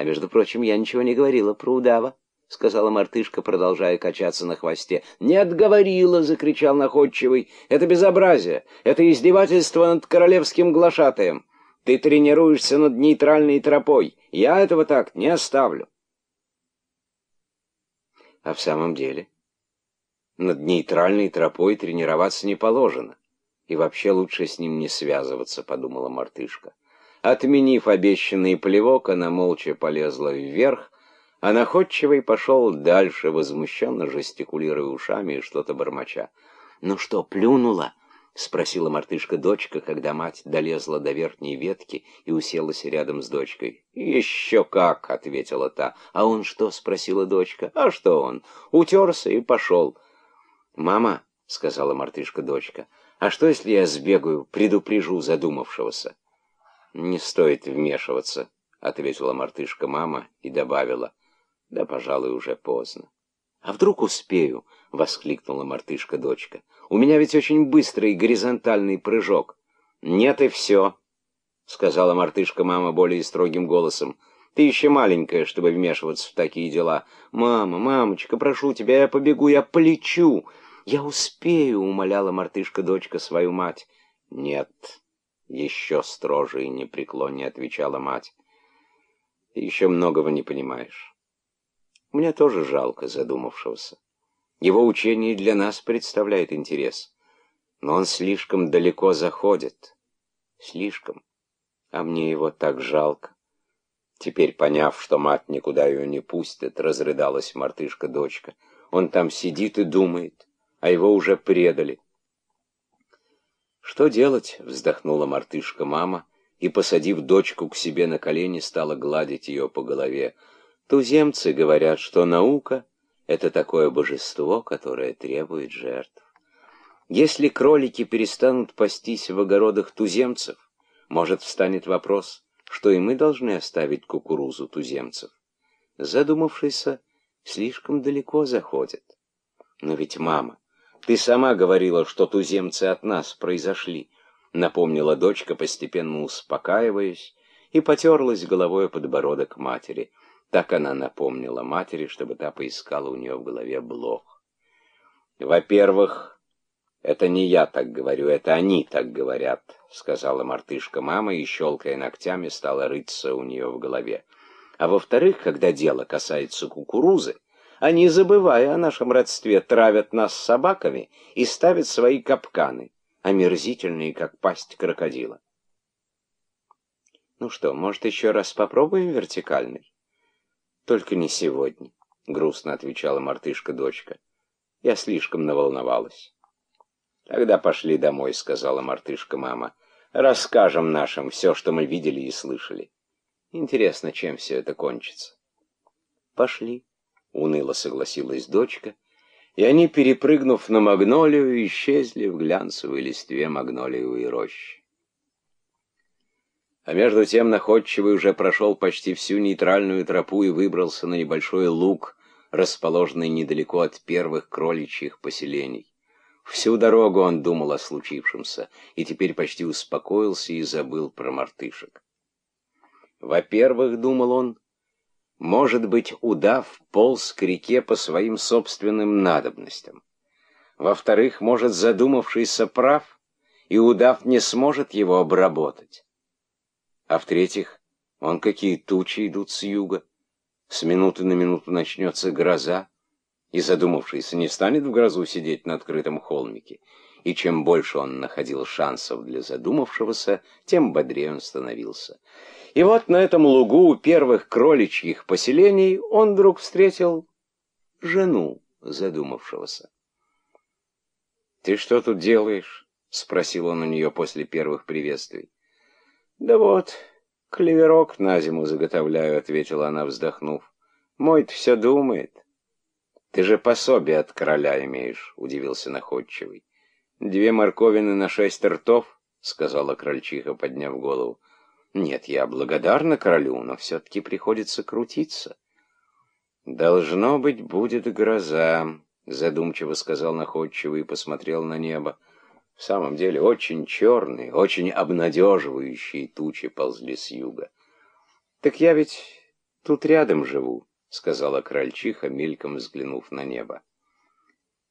А между прочим, я ничего не говорила про удава. — сказала мартышка, продолжая качаться на хвосте. «Нет, говорила!» — закричал находчивый. «Это безобразие! Это издевательство над королевским глашатаем! Ты тренируешься над нейтральной тропой! Я этого так не оставлю!» А в самом деле, над нейтральной тропой тренироваться не положено. И вообще лучше с ним не связываться, подумала мартышка. Отменив обещанный плевок, она молча полезла вверх, а находчивый пошел дальше, возмущенно жестикулируя ушами и что-то бормоча. «Ну что, плюнула?» — спросила мартышка-дочка, когда мать долезла до верхней ветки и уселась рядом с дочкой. «Еще как!» — ответила та. «А он что?» — спросила дочка. «А что он? Утерся и пошел». «Мама», — сказала мартышка-дочка, — а что, если я сбегаю, предупрежу задумавшегося? Не стоит вмешиваться, ответила мартышка-мама и добавила. Да, пожалуй, уже поздно. А вдруг успею? воскликнула мартышка-дочка. У меня ведь очень быстрый горизонтальный прыжок. Нет и все, сказала мартышка-мама более строгим голосом. Ты еще маленькая, чтобы вмешиваться в такие дела. Мама, мамочка, прошу тебя, я побегу, я полечу. «Я успею», — умоляла мартышка-дочка свою мать. «Нет», — еще строже и непреклоннее отвечала мать. «Ты еще многого не понимаешь. Мне тоже жалко задумавшегося. Его учение для нас представляет интерес, но он слишком далеко заходит. Слишком. А мне его так жалко». Теперь, поняв, что мать никуда ее не пустит, разрыдалась мартышка-дочка. Он там сидит и думает а его уже предали. «Что делать?» — вздохнула мартышка-мама и, посадив дочку к себе на колени, стала гладить ее по голове. «Туземцы говорят, что наука — это такое божество, которое требует жертв. Если кролики перестанут пастись в огородах туземцев, может, встанет вопрос, что и мы должны оставить кукурузу туземцев. Задумавшийся, слишком далеко заходит. Но ведь мама, ты сама говорила, что туземцы от нас произошли, напомнила дочка, постепенно успокаиваясь, и потерлась головой подбородок матери. Так она напомнила матери, чтобы та поискала у нее в голове блох. Во-первых, это не я так говорю, это они так говорят, сказала мартышка мама и, щелкая ногтями, стала рыться у нее в голове. А во-вторых, когда дело касается кукурузы, они, забывая о нашем родстве, травят нас собаками и ставят свои капканы, омерзительные, как пасть крокодила. Ну что, может, еще раз попробуем вертикальный? Только не сегодня, — грустно отвечала мартышка-дочка. Я слишком наволновалась. Тогда пошли домой, — сказала мартышка-мама. Расскажем нашим все, что мы видели и слышали. Интересно, чем все это кончится. Пошли. — уныло согласилась дочка, и они, перепрыгнув на магнолию, исчезли в глянцевой листве магнолиевой рощи. А между тем находчивый уже прошел почти всю нейтральную тропу и выбрался на небольшой луг, расположенный недалеко от первых кроличьих поселений. Всю дорогу он думал о случившемся, и теперь почти успокоился и забыл про мартышек. Во-первых, думал он, может быть, удав полз к реке по своим собственным надобностям. Во-вторых, может, задумавшийся прав, и удав не сможет его обработать. А в-третьих, он какие тучи идут с юга. С минуты на минуту начнется гроза, и задумавшийся не станет в грозу сидеть на открытом холмике. И чем больше он находил шансов для задумавшегося, тем бодрее он становился. И вот на этом лугу у первых кроличьих поселений он вдруг встретил жену задумавшегося. «Ты что тут делаешь?» — спросил он у нее после первых приветствий. «Да вот, клеверок на зиму заготовляю», — ответила она, вздохнув. «Мой-то все думает». «Ты же пособие от короля имеешь», — удивился находчивый. «Две морковины на шесть ртов», — сказала крольчиха, подняв голову. Нет, я благодарна королю, но все-таки приходится крутиться. Должно быть, будет гроза, задумчиво сказал находчивый и посмотрел на небо. В самом деле, очень черные, очень обнадеживающие тучи ползли с юга. Так я ведь Тут рядом живу, сказала крольчиха, мельком взглянув на небо.